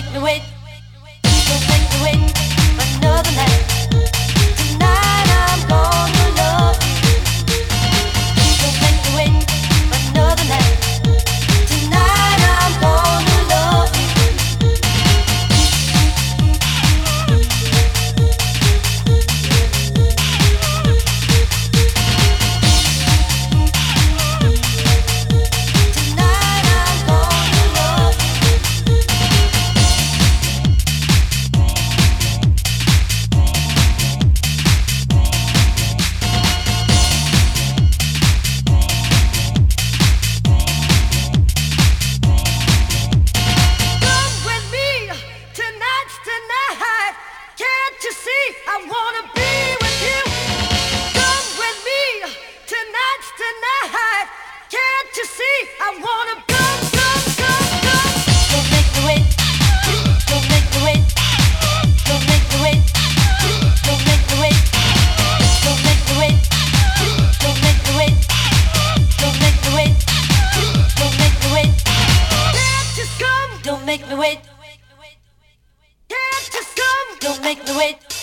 make me wait, make me wait another night. make me wait. Can't come. Don't make me wait.